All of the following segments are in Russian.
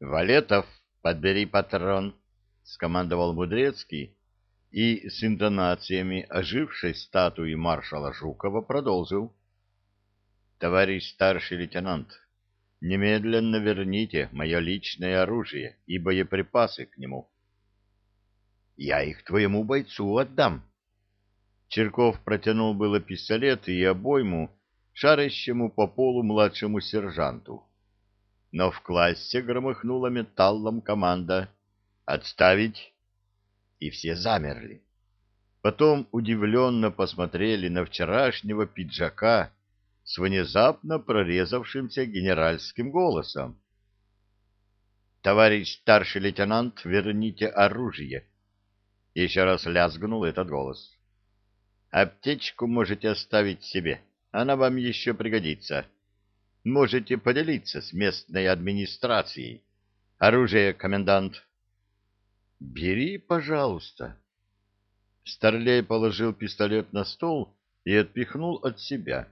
— Валетов, подбери патрон, — скомандовал Мудрецкий и с интонациями ожившей статуи маршала Жукова продолжил. — Товарищ старший лейтенант, немедленно верните мое личное оружие и боеприпасы к нему. — Я их твоему бойцу отдам. Черков протянул было пистолет и обойму шарящему по полу младшему сержанту. Но в классе громыхнула металлом команда «Отставить!» И все замерли. Потом удивленно посмотрели на вчерашнего пиджака, с внезапно прорезавшимся генеральским голосом. «Товарищ старший лейтенант, верните оружие!» Еще раз лязгнул этот голос. «Аптечку можете оставить себе, она вам еще пригодится. Можете поделиться с местной администрацией. Оружие, комендант!» «Бери, пожалуйста!» Старлей положил пистолет на стол и отпихнул от себя.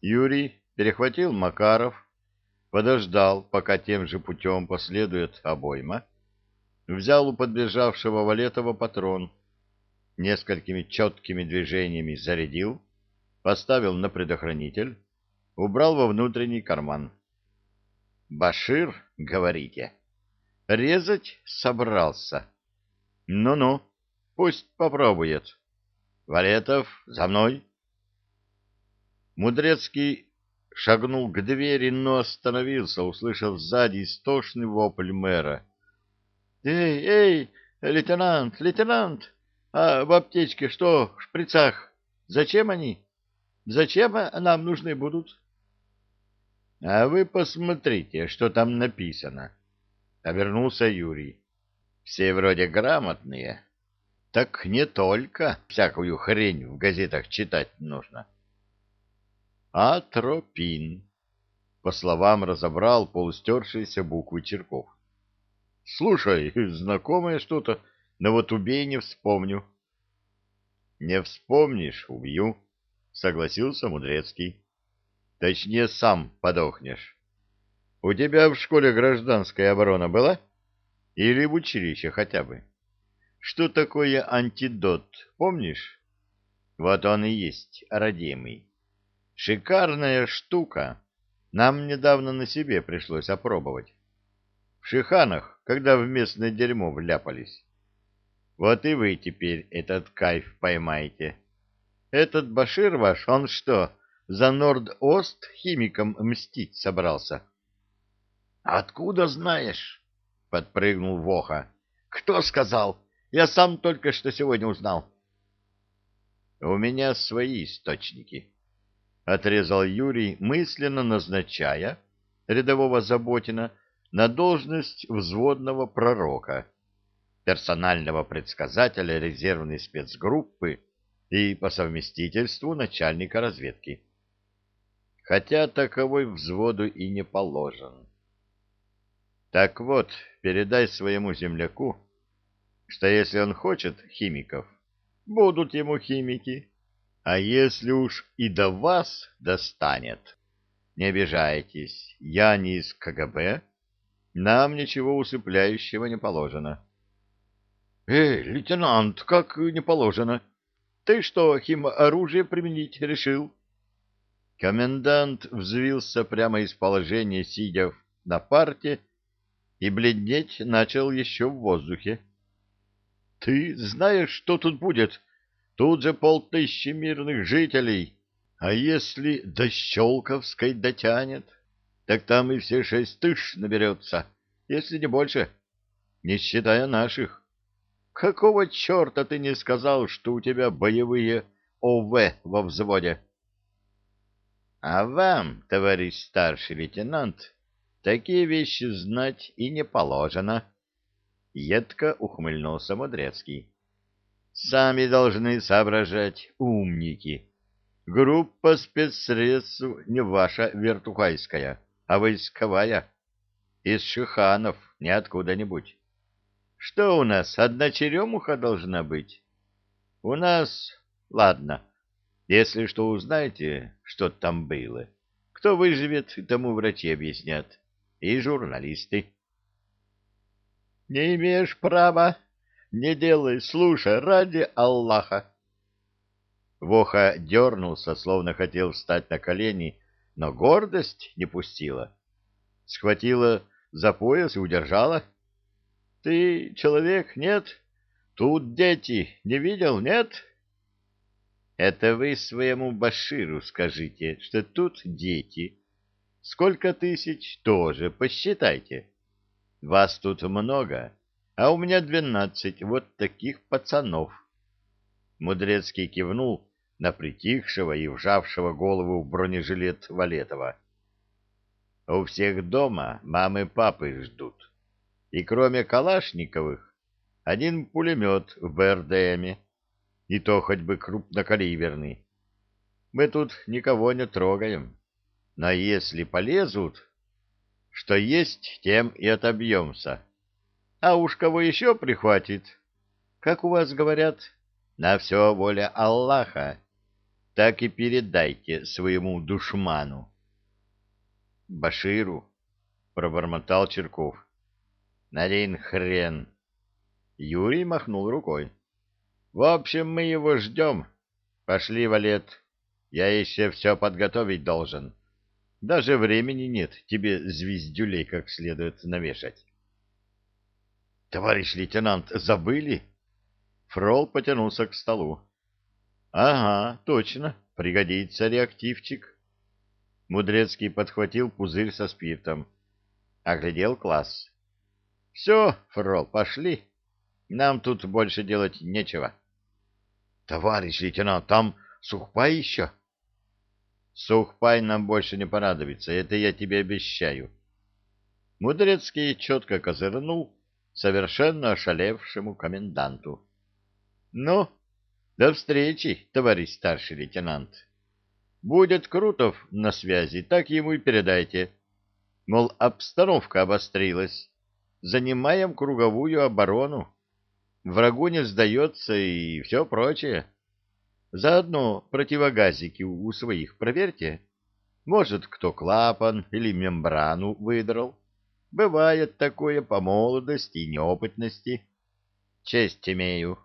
Юрий перехватил Макаров, подождал, пока тем же путем последует обойма, взял у подбежавшего Валетова патрон, несколькими четкими движениями зарядил, поставил на предохранитель, убрал во внутренний карман. «Башир, говорите, резать собрался? Ну-ну, пусть попробует. Валетов, за мной!» Мудрецкий шагнул к двери, но остановился, услышав сзади истошный вопль мэра. «Эй, эй, лейтенант, лейтенант! А в аптечке что, в шприцах? Зачем они? Зачем нам нужны будут?» «А вы посмотрите, что там написано», — обернулся Юрий. «Все вроде грамотные. Так не только всякую хрень в газетах читать нужно». Атропин. По словам разобрал полустершиеся буквы Черков. Слушай, знакомое что-то, но вот убей не вспомню. Не вспомнишь, убью, согласился Мудрецкий. Точнее, сам подохнешь. У тебя в школе гражданская оборона была? Или в училище хотя бы? Что такое антидот, помнишь? Вот он и есть, родимый. Шикарная штука. Нам недавно на себе пришлось опробовать. В Шиханах, когда в местное дерьмо вляпались. Вот и вы теперь этот кайф поймаете. Этот Башир ваш, он что, за Норд-Ост химиком мстить собрался? — Откуда знаешь? — подпрыгнул Воха. — Кто сказал? Я сам только что сегодня узнал. — У меня свои источники, отрезал Юрий, мысленно назначая рядового Заботина на должность взводного пророка, персонального предсказателя резервной спецгруппы и по совместительству начальника разведки. Хотя таковой взводу и не положен. Так вот, передай своему земляку, что если он хочет химиков, будут ему химики, а если уж и до вас достанет, не обижайтесь, я не из КГБ, нам ничего усыпляющего не положено. — Эй, лейтенант, как не положено? Ты что, химоружие применить решил? Комендант взвился прямо из положения, сидя на парте, и бледнеть начал еще в воздухе. — Ты знаешь, что тут будет, Тут же полтыщи мирных жителей. А если до Щелковской дотянет, так там и все шесть тысяч наберется, если не больше, не считая наших. Какого черта ты не сказал, что у тебя боевые ОВ во взводе? — А вам, товарищ старший лейтенант, такие вещи знать и не положено. Едко ухмыльнулся Мудрецкий. Сами должны соображать, умники. Группа спецсредств не ваша вертухайская, а войсковая. Из Шиханов, не откуда-нибудь. Что у нас, одна черемуха должна быть? У нас... Ладно, если что узнаете, что там было. Кто выживет, тому врачи объяснят. И журналисты. Не имеешь права. Не делай, слушай, ради Аллаха. Воха дернулся, словно хотел встать на колени, но гордость не пустила. Схватила за пояс и удержала. — Ты человек, нет? Тут дети. Не видел, нет? — Это вы своему Баширу скажите, что тут дети. Сколько тысяч, тоже посчитайте. Вас тут много, а у меня двенадцать вот таких пацанов. Мудрецкий кивнул на притихшего и вжавшего голову в бронежилет Валетова. У всех дома мамы папы ждут. И кроме Калашниковых, один пулемет в БРДМе, и то хоть бы крупнокалиберный. Мы тут никого не трогаем. Но если полезут, что есть, тем и отобьемся. А уж кого еще прихватит, как у вас говорят, на все воля Аллаха, так и передайте своему душману. Баширу, — пробормотал Черков. — На хрен. Юрий махнул рукой. — В общем, мы его ждем. Пошли, Валет. Я еще все подготовить должен. Даже времени нет тебе звездюлей как следует навешать. — Товарищ лейтенант, забыли? Фрол потянулся к столу. — Ага, точно, пригодится реактивчик. Мудрецкий подхватил пузырь со спиртом. Оглядел класс. — Все, Фрол, пошли. Нам тут больше делать нечего. — Товарищ лейтенант, там сухпай еще? — Сухпай нам больше не понадобится, это я тебе обещаю. Мудрецкий четко козырнул совершенно ошалевшему коменданту. — Ну, до встречи, товарищ старший лейтенант. — Будет Крутов на связи, так ему и передайте. Мол, обстановка обострилась. Занимаем круговую оборону. Врагу не сдается и все прочее. Заодно противогазики у своих проверьте. Может, кто клапан или мембрану выдрал. Бывает такое по молодости и неопытности. Честь имею.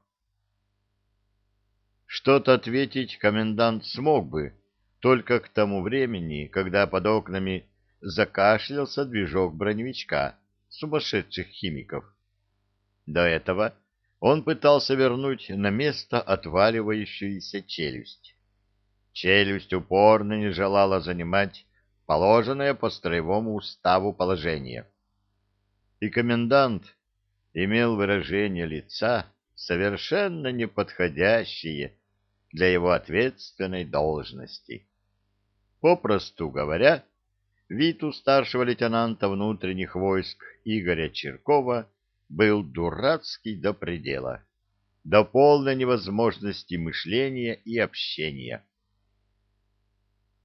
Что-то ответить комендант смог бы, только к тому времени, когда под окнами закашлялся движок броневичка сумасшедших химиков. До этого он пытался вернуть на место отваливающуюся челюсть. Челюсть упорно не желала занимать положенное по строевому уставу положение. И комендант имел выражение лица, совершенно неподходящее для его ответственной должности. Попросту говоря, вид у старшего лейтенанта внутренних войск Игоря Черкова был дурацкий до предела, до полной невозможности мышления и общения.